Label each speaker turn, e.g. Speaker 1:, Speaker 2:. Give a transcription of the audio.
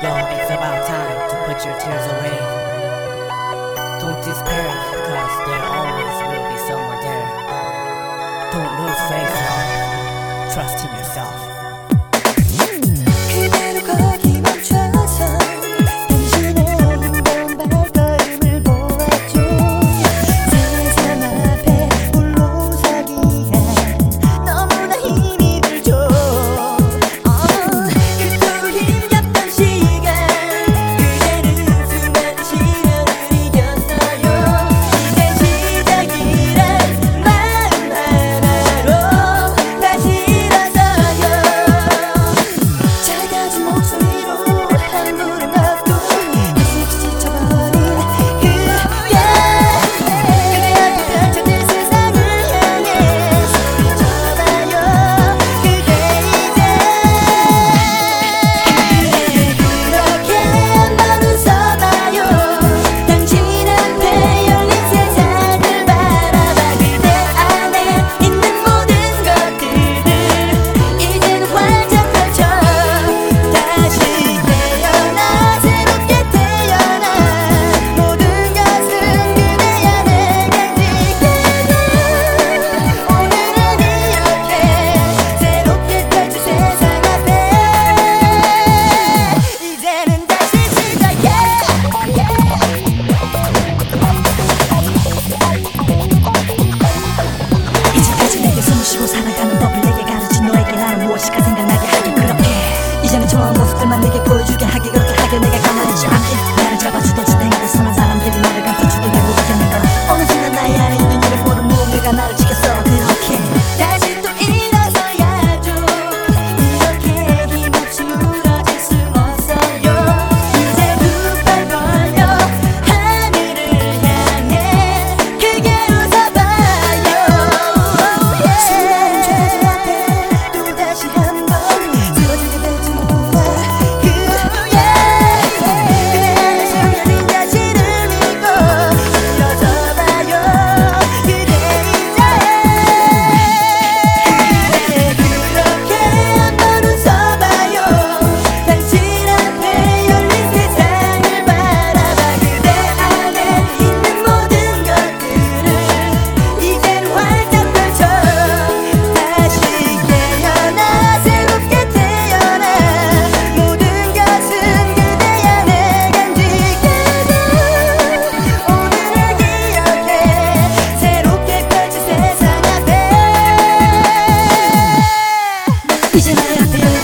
Speaker 1: Y'all, it's about time to put your tears away. Don't despair, cause there always will be someone there. Don't lose faith, y'all. Trust in yourself.
Speaker 2: 것들만 내게 보여주게 하기 그렇게 하게
Speaker 3: 내가 가만히 있지 않게 나를 잡아주던 지탱이를 수많은 사람들이 나를 감싸주게 되고 그렇게 내가 Let it